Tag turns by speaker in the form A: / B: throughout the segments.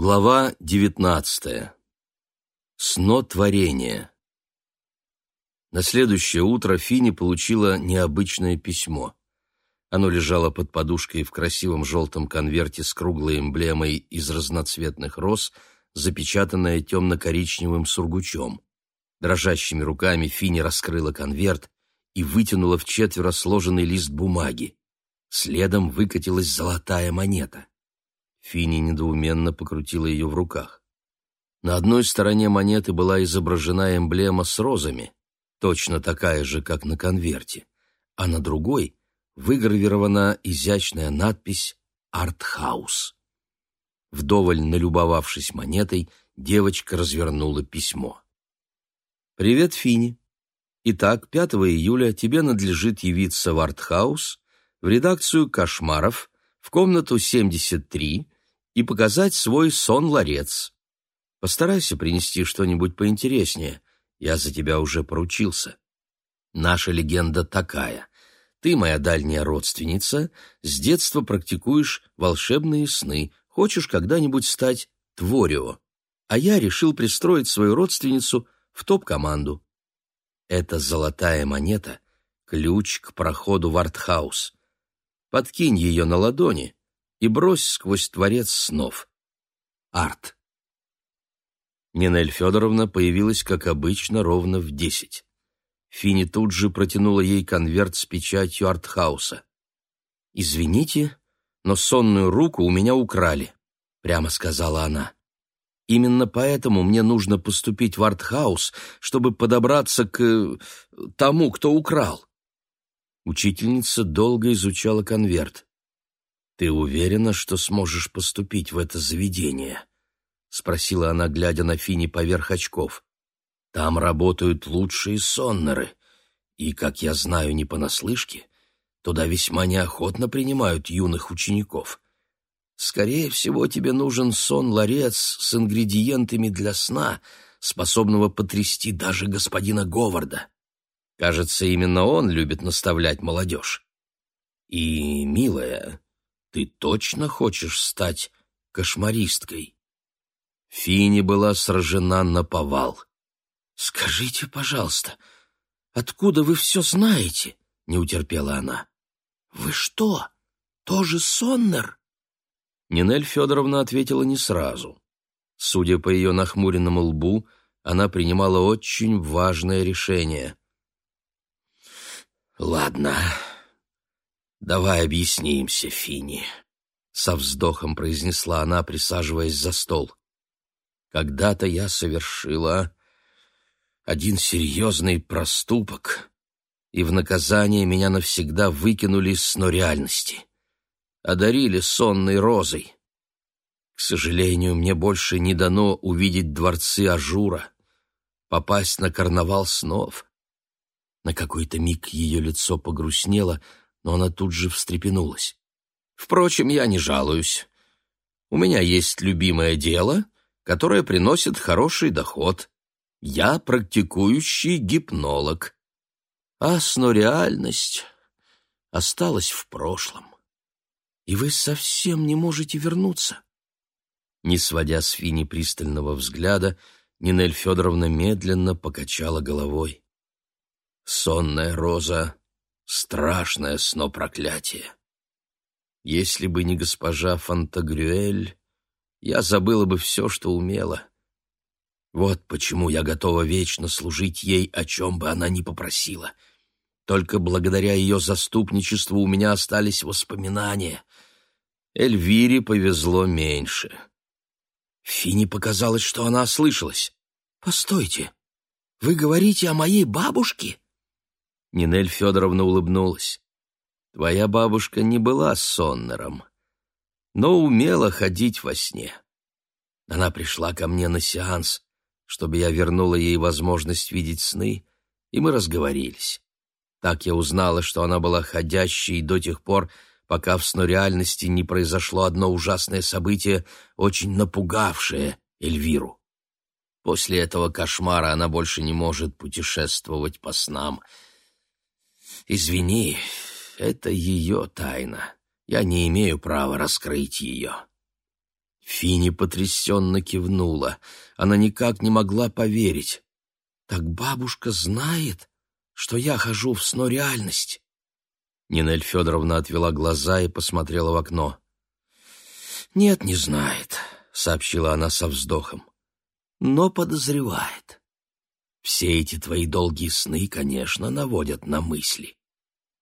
A: Глава девятнадцатая. Снотворение. На следующее утро Фини получила необычное письмо. Оно лежало под подушкой в красивом желтом конверте с круглой эмблемой из разноцветных роз, запечатанное темно-коричневым сургучом. Дрожащими руками Фини раскрыла конверт и вытянула в четверо сложенный лист бумаги. Следом выкатилась золотая монета. Фини недоуменно покрутила ее в руках. На одной стороне монеты была изображена эмблема с розами, точно такая же, как на конверте, а на другой выгравирована изящная надпись «Артхаус». Вдоволь налюбовавшись монетой, девочка развернула письмо. «Привет, Фини. Итак, 5 июля тебе надлежит явиться в Артхаус, в редакцию «Кошмаров», в комнату 73 и показать свой сон-ларец. Постарайся принести что-нибудь поинтереснее. Я за тебя уже поручился. Наша легенда такая. Ты моя дальняя родственница, с детства практикуешь волшебные сны, хочешь когда-нибудь стать Творио. А я решил пристроить свою родственницу в топ-команду. Это золотая монета — ключ к проходу в артхаус. Подкинь ее на ладони, и брось сквозь творец снов. Арт. Нинель Федоровна появилась, как обычно, ровно в десять. Фини тут же протянула ей конверт с печатью артхауса. «Извините, но сонную руку у меня украли», — прямо сказала она. «Именно поэтому мне нужно поступить в артхаус, чтобы подобраться к... Э, тому, кто украл». Учительница долго изучала конверт. «Ты уверена, что сможешь поступить в это заведение?» — спросила она, глядя на Фини поверх очков. «Там работают лучшие соннеры, и, как я знаю не понаслышке, туда весьма неохотно принимают юных учеников. Скорее всего, тебе нужен сон-ларец с ингредиентами для сна, способного потрясти даже господина Говарда. Кажется, именно он любит наставлять молодежь. И, милая, ты точно хочешь стать кошмаристкой?» Фини была сражена на повал. «Скажите, пожалуйста, откуда вы все знаете?» — не утерпела она. «Вы что, тоже Соннер?» Нинель Федоровна ответила не сразу. Судя по ее нахмуренному лбу, она принимала очень важное решение. «Ладно, «Давай объяснимся, Фини», — со вздохом произнесла она, присаживаясь за стол. «Когда-то я совершила один серьезный проступок, и в наказание меня навсегда выкинули из снореальности, одарили сонной розой. К сожалению, мне больше не дано увидеть дворцы Ажура, попасть на карнавал снов». На какой-то миг ее лицо погрустнело, но она тут же встрепенулась. «Впрочем, я не жалуюсь. У меня есть любимое дело, которое приносит хороший доход. Я практикующий гипнолог. А снореальность осталась в прошлом. И вы совсем не можете вернуться». Не сводя с Фини пристального взгляда, Нинель Федоровна медленно покачала головой. Сонная роза страшное сно-проклятие. Если бы не госпожа Фантагрюэль, я забыла бы все, что умела. Вот почему я готова вечно служить ей, о чем бы она ни попросила. Только благодаря ее заступничеству у меня остались воспоминания. Эльвире повезло меньше. Фине показалось, что она ослышалась. «Постойте, вы говорите о моей бабушке?» Нинель Федоровна улыбнулась. «Твоя бабушка не была соннером, но умела ходить во сне. Она пришла ко мне на сеанс, чтобы я вернула ей возможность видеть сны, и мы разговорились. Так я узнала, что она была ходящей до тех пор, пока в снореальности не произошло одно ужасное событие, очень напугавшее Эльвиру. После этого кошмара она больше не может путешествовать по снам — Извини, это ее тайна. Я не имею права раскрыть ее. Фини потрясенно кивнула. Она никак не могла поверить. «Так бабушка знает, что я хожу в сно-реальность?» Нинель Федоровна отвела глаза и посмотрела в окно. «Нет, не знает», — сообщила она со вздохом. «Но подозревает. Все эти твои долгие сны, конечно, наводят на мысли.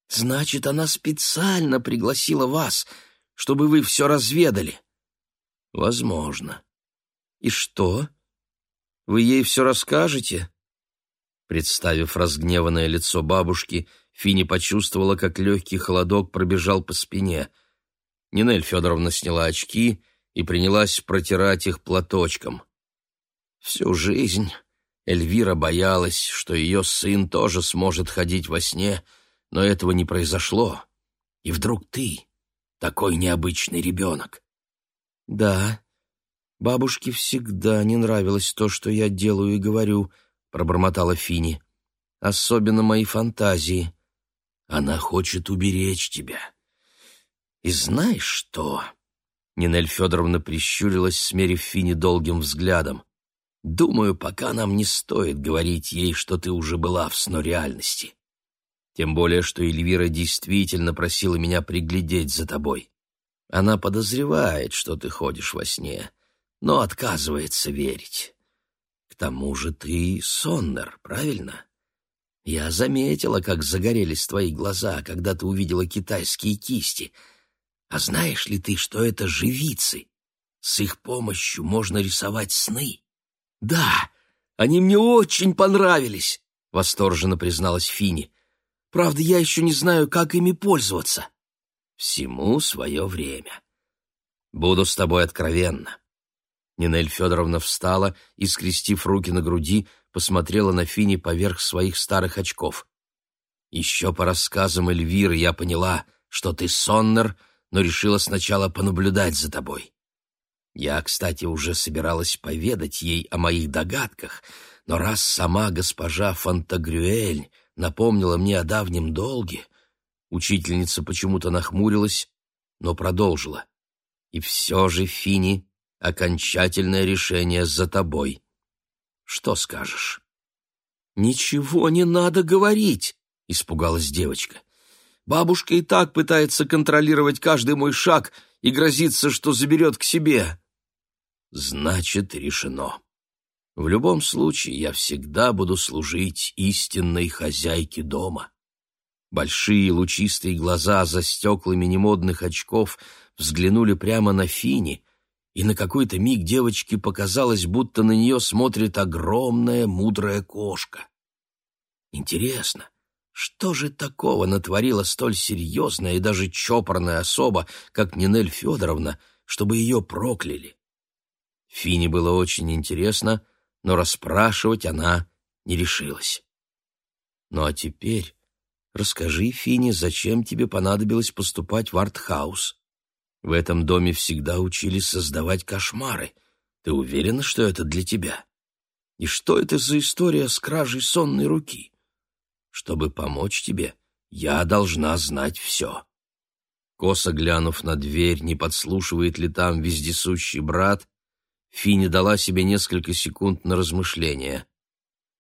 A: Значит, она специально пригласила вас, чтобы вы все разведали?» «Возможно». «И что? Вы ей все расскажете?» Представив разгневанное лицо бабушки, Фини почувствовала, как легкий холодок пробежал по спине. Нинель Федоровна сняла очки и принялась протирать их платочком. Всю жизнь Эльвира боялась, что ее сын тоже сможет ходить во сне, но этого не произошло. И вдруг ты, такой необычный ребенок. Да, бабушке всегда не нравилось то, что я делаю и говорю, пробормотала Фини. Особенно мои фантазии. Она хочет уберечь тебя. И знаешь что? Нинель Федоровна прищурилась, смерив Фини долгим взглядом. Думаю, пока нам не стоит говорить ей, что ты уже была в сно реальности. Тем более, что Эльвира действительно просила меня приглядеть за тобой. Она подозревает, что ты ходишь во сне, но отказывается верить. К тому же ты соннер, правильно? Я заметила, как загорелись твои глаза, когда ты увидела китайские кисти. А знаешь ли ты, что это живицы? С их помощью можно рисовать сны. Да, они мне очень понравились, восторженно призналась Фини. Правда, я еще не знаю, как ими пользоваться. Всему свое время. Буду с тобой откровенна. Нинель Федоровна встала и, скрестив руки на груди, посмотрела на Фини поверх своих старых очков. «Еще по рассказам Эльвиры я поняла, что ты соннер, но решила сначала понаблюдать за тобой. Я, кстати, уже собиралась поведать ей о моих догадках, но раз сама госпожа Фантагрюэль напомнила мне о давнем долге, учительница почему-то нахмурилась, но продолжила. И все же, Фини, окончательное решение за тобой. Что скажешь?» «Ничего не надо говорить», — испугалась девочка. «Бабушка и так пытается контролировать каждый мой шаг и грозится, что заберет к себе». «Значит, решено. В любом случае я всегда буду служить истинной хозяйке дома». Большие лучистые глаза за стеклами немодных очков взглянули прямо на Фини, и на какой-то миг девочке показалось, будто на нее смотрит огромная мудрая кошка. Интересно, что же такого натворила столь серьезная и даже чопорная особа, как Нинель Федоровна, чтобы ее прокляли? Фине было очень интересно, но расспрашивать она не решилась. Ну а теперь расскажи, Фине, зачем тебе понадобилось поступать в артхаус? В этом доме всегда учились создавать кошмары. Ты уверена, что это для тебя? И что это за история с кражей сонной руки? Чтобы помочь тебе, я должна знать все. Косо глянув на дверь, не подслушивает ли там вездесущий брат, Фини дала себе несколько секунд на размышление.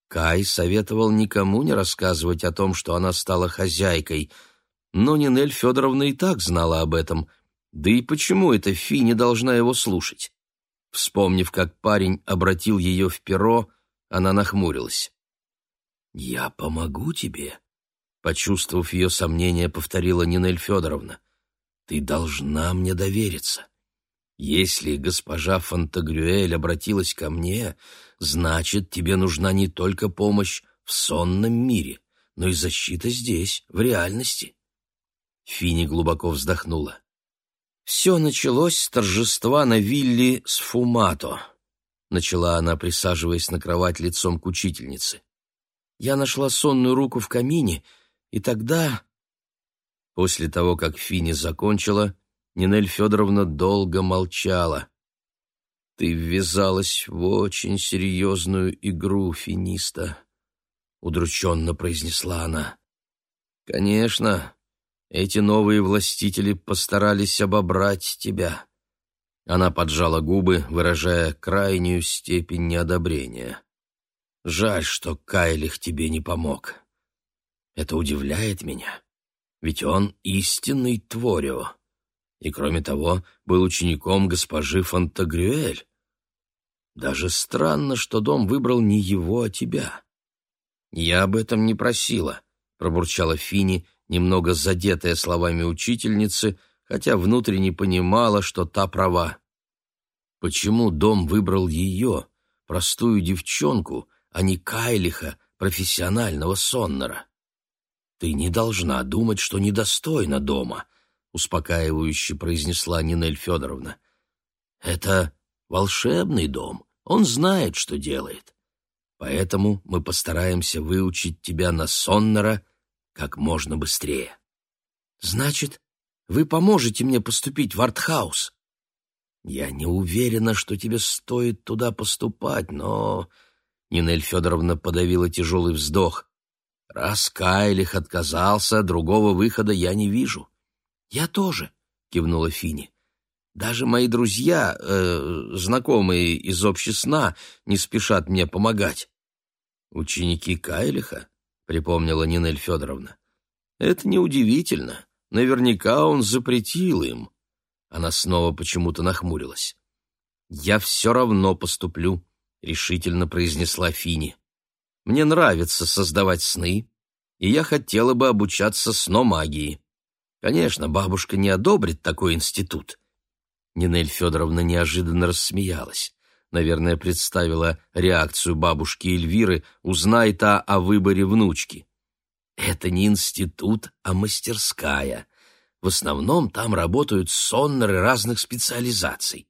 A: Кай советовал никому не рассказывать о том, что она стала хозяйкой, но Нинель Федоровна и так знала об этом — да и почему эта Фи не должна его слушать? Вспомнив, как парень обратил ее в перо, она нахмурилась. «Я помогу тебе», — почувствовав ее сомнение, повторила Нинель Федоровна. «Ты должна мне довериться. Если госпожа Фантагрюэль обратилась ко мне, значит, тебе нужна не только помощь в сонном мире, но и защита здесь, в реальности». Фини глубоко вздохнула. Все началось с торжества на вилле с Фумато, начала она, присаживаясь на кровать лицом к учительнице. Я нашла сонную руку в камине, и тогда... После того, как Фини закончила, Нинель Федоровна долго молчала. «Ты ввязалась в очень серьезную игру, финиста», — удрученно произнесла она. «Конечно, эти новые властители постарались обобрать тебя. Она поджала губы, выражая крайнюю степень неодобрения. «Жаль, что Кайлих тебе не помог. Это удивляет меня, ведь он истинный Творио, и, кроме того, был учеником госпожи Фонтагрюэль. Даже странно, что дом выбрал не его, а тебя». «Я об этом не просила», — пробурчала Фини, немного задетая словами учительницы, хотя внутренне понимала, что та права. Почему дом выбрал ее, простую девчонку, а не Кайлиха, профессионального соннера? «Ты не должна думать, что недостойна дома», — успокаивающе произнесла Нинель Федоровна. «Это волшебный дом, он знает, что делает. Поэтому мы постараемся выучить тебя на соннера как можно быстрее». «Значит, вы поможете мне поступить в артхаус?» «Я не уверена, что тебе стоит туда поступать, но...» Нинель Федоровна подавила тяжелый вздох. «Раз Кайлих отказался, другого выхода я не вижу». «Я тоже», — кивнула Фини. «Даже мои друзья, э, знакомые из общесна, не спешат мне помогать». «Ученики Кайлиха?» — припомнила Нинель Федоровна. «Это неудивительно. Наверняка он запретил им». Она снова почему-то нахмурилась. «Я все равно поступлю», — решительно произнесла Фини. «Мне нравится создавать сны, и я хотела бы обучаться сномагии. Конечно, бабушка не одобрит такой институт». Нинель Федоровна неожиданно рассмеялась. Наверное, представила реакцию бабушки Эльвиры, узнай та о выборе внучки. «Это не институт, а мастерская», в основном там работают соннеры разных специализаций.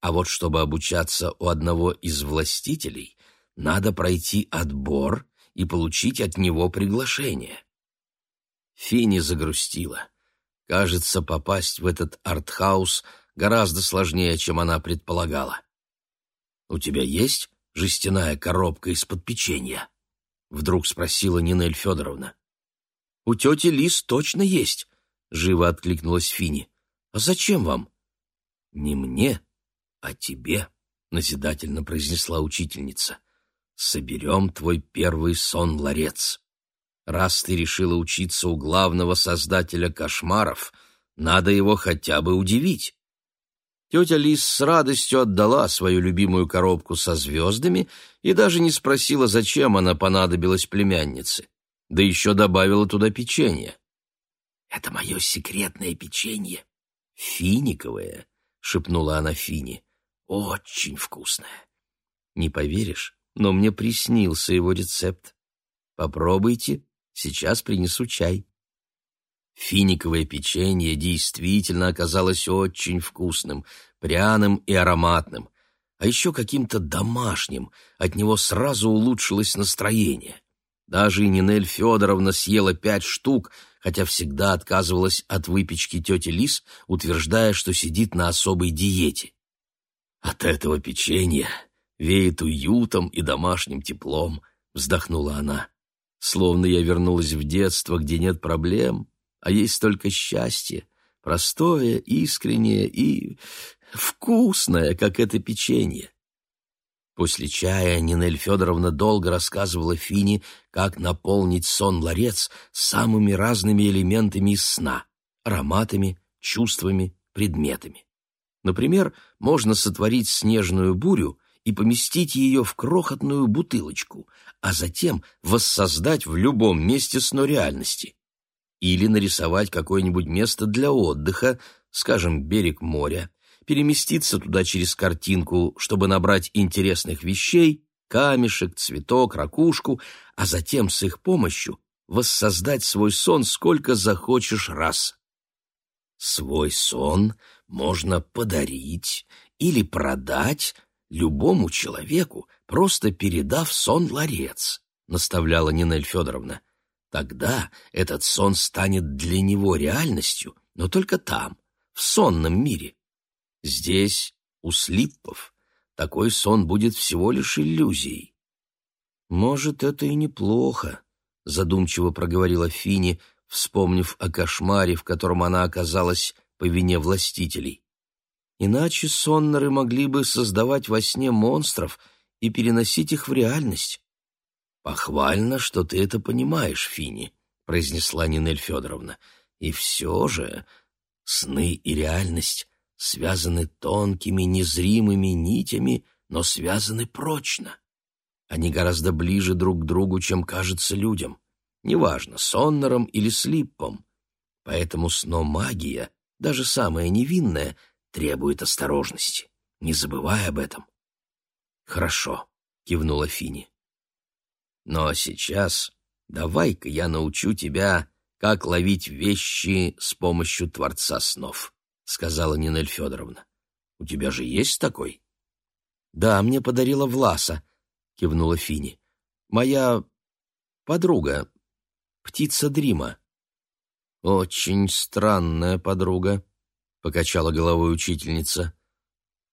A: А вот чтобы обучаться у одного из властителей, надо пройти отбор и получить от него приглашение. Фини загрустила. Кажется, попасть в этот артхаус гораздо сложнее, чем она предполагала. «У тебя есть жестяная коробка из-под печенья?» — вдруг спросила Нинель Федоровна. «У тети Лис точно есть», — живо откликнулась Фини. «А зачем вам?» «Не мне, а тебе», — назидательно произнесла учительница. «Соберем твой первый сон-ларец. Раз ты решила учиться у главного создателя кошмаров, надо его хотя бы удивить». Тетя Лис с радостью отдала свою любимую коробку со звездами и даже не спросила, зачем она понадобилась племяннице. Да еще добавила туда печенье. Это мое секретное печенье. Финиковое, шепнула она Фини. Очень вкусное. Не поверишь, но мне приснился его рецепт. Попробуйте, сейчас принесу чай. Финиковое печенье действительно оказалось очень вкусным, пряным и ароматным, а еще каким-то домашним, от него сразу улучшилось настроение. Даже и Нинель Федоровна съела пять штук, хотя всегда отказывалась от выпечки тети Лис, утверждая, что сидит на особой диете. «От этого печенья веет уютом и домашним теплом», — вздохнула она. «Словно я вернулась в детство, где нет проблем, а есть только счастье, простое, искреннее и вкусное, как это печенье. После чая Нинель Федоровна долго рассказывала Фине, как наполнить сон-ларец самыми разными элементами из сна — ароматами, чувствами, предметами. Например, можно сотворить снежную бурю и поместить ее в крохотную бутылочку, а затем воссоздать в любом месте сно-реальности. Или нарисовать какое-нибудь место для отдыха, скажем, берег моря, переместиться туда через картинку, чтобы набрать интересных вещей, камешек, цветок, ракушку, а затем с их помощью воссоздать свой сон сколько захочешь раз. Свой сон можно подарить или продать любому человеку, просто передав сон-ларец, наставляла Нинель Федоровна. Тогда этот сон станет для него реальностью, но только там, в сонном мире. Здесь, у Слиппов, такой сон будет всего лишь иллюзией. «Может, это и неплохо», — задумчиво проговорила Фини, вспомнив о кошмаре, в котором она оказалась по вине властителей. Иначе соннеры могли бы создавать во сне монстров и переносить их в реальность. «Похвально, что ты это понимаешь, Фини», — произнесла Нинель Федоровна. «И все же сны и реальность связаны тонкими, незримыми нитями, но связаны прочно. Они гораздо ближе друг к другу, чем кажется людям. Неважно, соннером или слиппом. Поэтому сно-магия, даже самая невинная, требует осторожности. Не забывай об этом. Хорошо, кивнула Фини. Но сейчас давай-ка я научу тебя, как ловить вещи с помощью Творца снов, сказала Нинель Федоровна. У тебя же есть такой? Да, мне подарила Власа, кивнула Фини. Моя подруга, птица Дрима. Очень странная подруга, покачала головой учительница.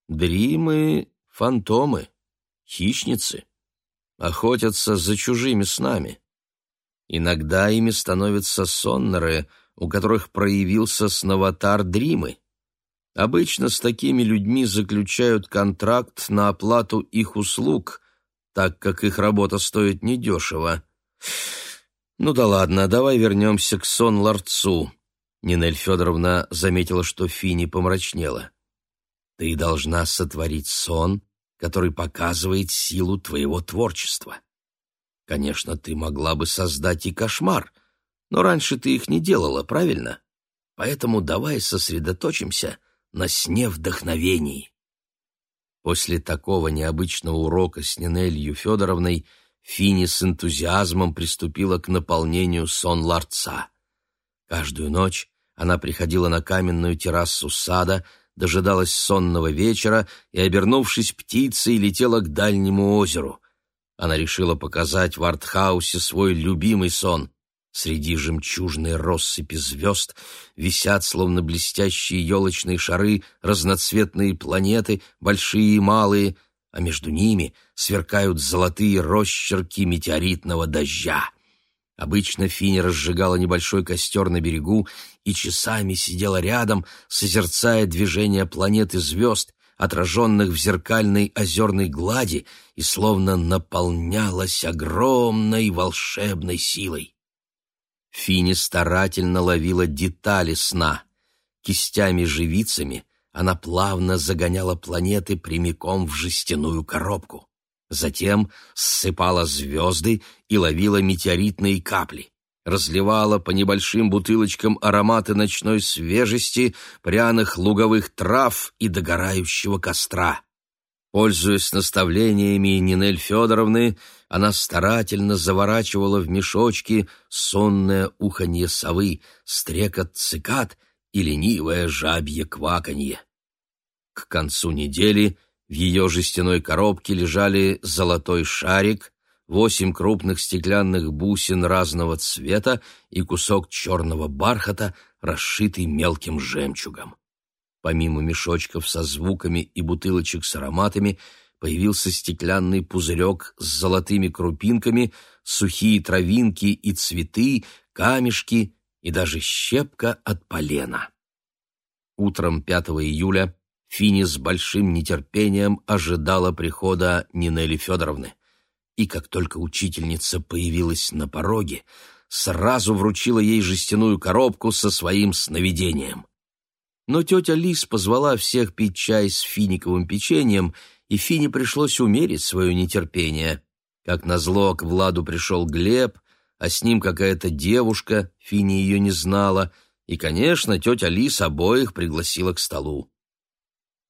A: Дримы — фантомы, хищницы, охотятся за чужими снами. Иногда ими становятся соннеры, у которых проявился сноватар Дримы. Обычно с такими людьми заключают контракт на оплату их услуг, так как их работа стоит недешево. Ну да ладно, давай вернемся к сон-ларцу. Нинель Федоровна заметила, что Фини помрачнела. «Ты должна сотворить сон, который показывает силу твоего творчества. Конечно, ты могла бы создать и кошмар, но раньше ты их не делала, правильно? Поэтому давай сосредоточимся на сне вдохновений». После такого необычного урока с Нинелью Федоровной Фини с энтузиазмом приступила к наполнению сон-ларца. Каждую ночь она приходила на каменную террасу сада, дожидалась сонного вечера и, обернувшись птицей, летела к дальнему озеру. Она решила показать в артхаусе свой любимый сон. Среди жемчужной россыпи звезд висят, словно блестящие елочные шары, разноцветные планеты, большие и малые, а между ними сверкают золотые росчерки метеоритного дождя. Обычно Фини разжигала небольшой костер на берегу и часами сидела рядом, созерцая движение планет и звезд, отраженных в зеркальной озерной глади, и словно наполнялась огромной волшебной силой. Фини старательно ловила детали сна. Кистями-живицами она плавно загоняла планеты прямиком в жестяную коробку. Затем ссыпала звезды и ловила метеоритные капли. Разливала по небольшим бутылочкам ароматы ночной свежести, пряных луговых трав и догорающего костра. Пользуясь наставлениями Нинель Федоровны, она старательно заворачивала в мешочки сонное уханье совы, стрекот цикад и ленивое жабье кваканье. К концу недели в ее жестяной коробке лежали золотой шарик, восемь крупных стеклянных бусин разного цвета и кусок черного бархата, расшитый мелким жемчугом. Помимо мешочков со звуками и бутылочек с ароматами, появился стеклянный пузырек с золотыми крупинками, сухие травинки и цветы, камешки и даже щепка от полена. Утром 5 июля Фини с большим нетерпением ожидала прихода Нинели Федоровны. И как только учительница появилась на пороге, сразу вручила ей жестяную коробку со своим сновидением. Но тетя Лис позвала всех пить чай с финиковым печеньем, и Фине пришлось умерить свое нетерпение. Как назло, к Владу пришел Глеб, а с ним какая-то девушка, Фини ее не знала, и, конечно, тетя Лис обоих пригласила к столу.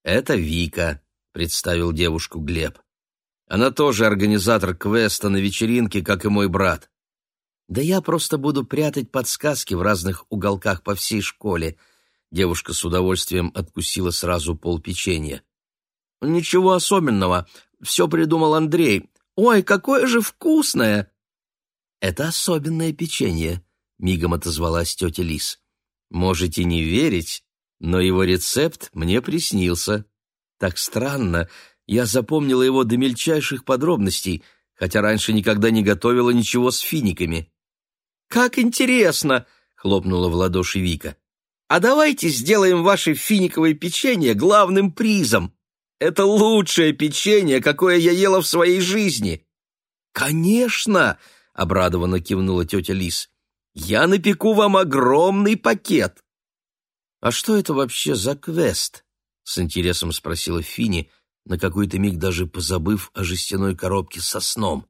A: «Это Вика», — представил девушку Глеб. «Она тоже организатор квеста на вечеринке, как и мой брат». «Да я просто буду прятать подсказки в разных уголках по всей школе». Девушка с удовольствием откусила сразу пол печенья. «Ничего особенного. Все придумал Андрей. Ой, какое же вкусное!» «Это особенное печенье», — мигом отозвалась тетя Лис. «Можете не верить, но его рецепт мне приснился. Так странно, я запомнила его до мельчайших подробностей, хотя раньше никогда не готовила ничего с финиками. «Как интересно!» — хлопнула в ладоши Вика. А давайте сделаем ваше финиковое печенье главным призом. Это лучшее печенье, какое я ела в своей жизни. Конечно, обрадованно кивнула тетя Лис. Я напеку вам огромный пакет. А что это вообще за квест? С интересом спросила Фини, на какой-то миг даже позабыв о жестяной коробке со сном.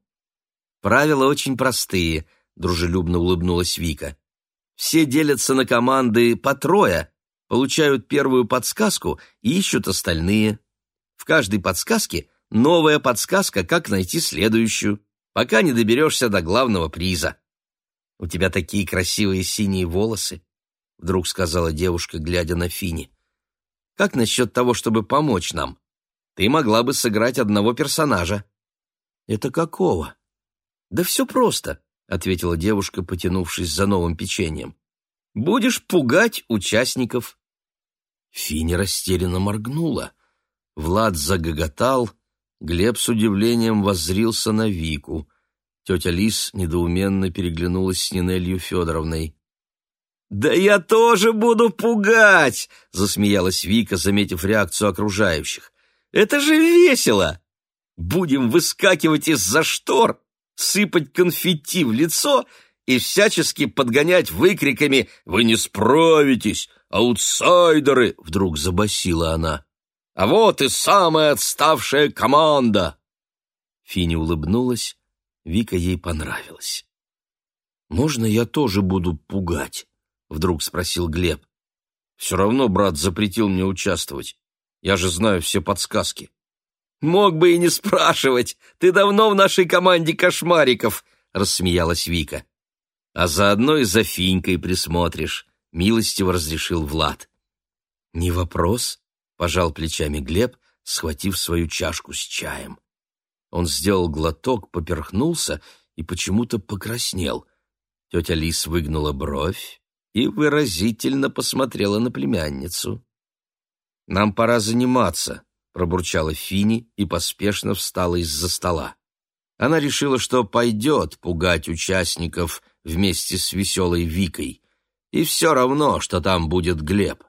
A: Правила очень простые, дружелюбно улыбнулась Вика. Все делятся на команды по трое, получают первую подсказку и ищут остальные. В каждой подсказке новая подсказка, как найти следующую, пока не доберешься до главного приза. «У тебя такие красивые синие волосы», — вдруг сказала девушка, глядя на Фини. «Как насчет того, чтобы помочь нам? Ты могла бы сыграть одного персонажа». «Это какого?» «Да все просто. — ответила девушка, потянувшись за новым печеньем. «Будешь пугать участников». Финя растерянно моргнула. Влад загоготал, Глеб с удивлением воззрился на Вику. Тетя Лис недоуменно переглянулась с Нинелью Федоровной. «Да я тоже буду пугать!» — засмеялась Вика, заметив реакцию окружающих. «Это же весело! Будем выскакивать из-за штор сыпать конфетти в лицо и всячески подгонять выкриками «Вы не справитесь! Аутсайдеры!» — вдруг забасила она. «А вот и самая отставшая команда!» Фини улыбнулась, Вика ей понравилась. «Можно я тоже буду пугать?» — вдруг спросил Глеб. «Все равно брат запретил мне участвовать. Я же знаю все подсказки». «Мог бы и не спрашивать. Ты давно в нашей команде кошмариков», — рассмеялась Вика. «А заодно и за Финькой присмотришь», — милостиво разрешил Влад. «Не вопрос», — пожал плечами Глеб, схватив свою чашку с чаем. Он сделал глоток, поперхнулся и почему-то покраснел. Тетя Лис выгнула бровь и выразительно посмотрела на племянницу. «Нам пора заниматься», пробурчала Фини и поспешно встала из-за стола. Она решила, что пойдет пугать участников вместе с веселой Викой. И все равно, что там будет Глеб.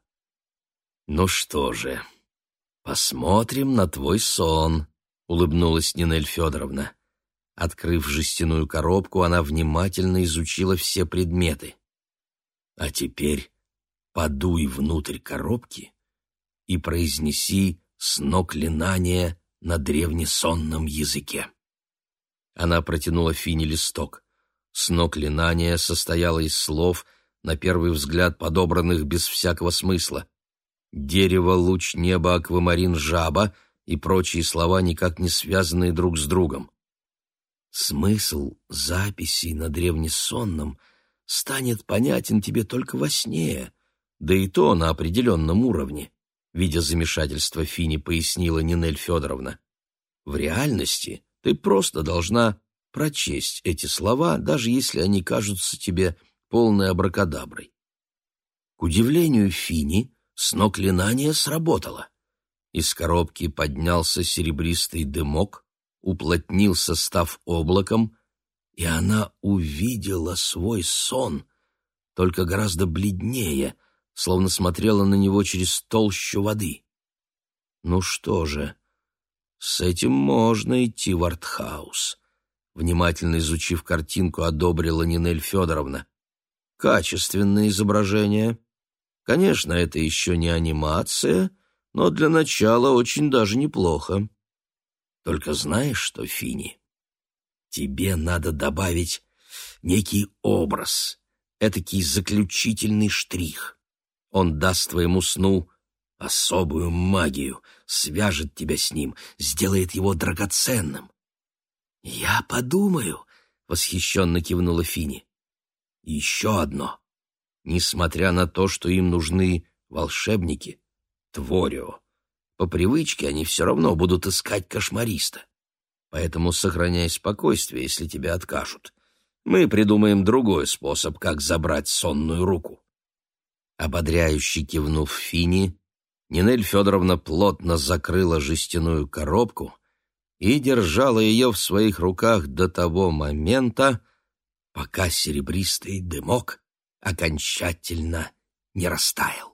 A: «Ну что же, посмотрим на твой сон», — улыбнулась Нинель Федоровна. Открыв жестяную коробку, она внимательно изучила все предметы. «А теперь подуй внутрь коробки и произнеси сноклинание на древнесонном языке. Она протянула Фине листок. Сноклинание состояло из слов, на первый взгляд подобранных без всякого смысла. Дерево, луч неба, аквамарин, жаба и прочие слова, никак не связанные друг с другом. Смысл записей на древнесонном станет понятен тебе только во сне, да и то на определенном уровне видя замешательство Фини, пояснила Нинель Федоровна. В реальности ты просто должна прочесть эти слова, даже если они кажутся тебе полной абракадаброй. К удивлению Фини, сноклинание сработало. Из коробки поднялся серебристый дымок, уплотнился, став облаком, и она увидела свой сон, только гораздо бледнее, словно смотрела на него через толщу воды. Ну что же, с этим можно идти в артхаус. Внимательно изучив картинку, одобрила Нинель Федоровна. Качественное изображение. Конечно, это еще не анимация, но для начала очень даже неплохо. Только знаешь что, Фини? Тебе надо добавить некий образ, этакий заключительный штрих. Он даст твоему сну особую магию, свяжет тебя с ним, сделает его драгоценным. «Я подумаю», — восхищенно кивнула Фини. «Еще одно. Несмотря на то, что им нужны волшебники, Творио, по привычке они все равно будут искать кошмариста. Поэтому сохраняй спокойствие, если тебя откажут. Мы придумаем другой способ, как забрать сонную руку». Ободряюще кивнув Фини, Нинель Федоровна плотно закрыла жестяную коробку и держала ее в своих руках до того момента, пока серебристый дымок окончательно не растаял.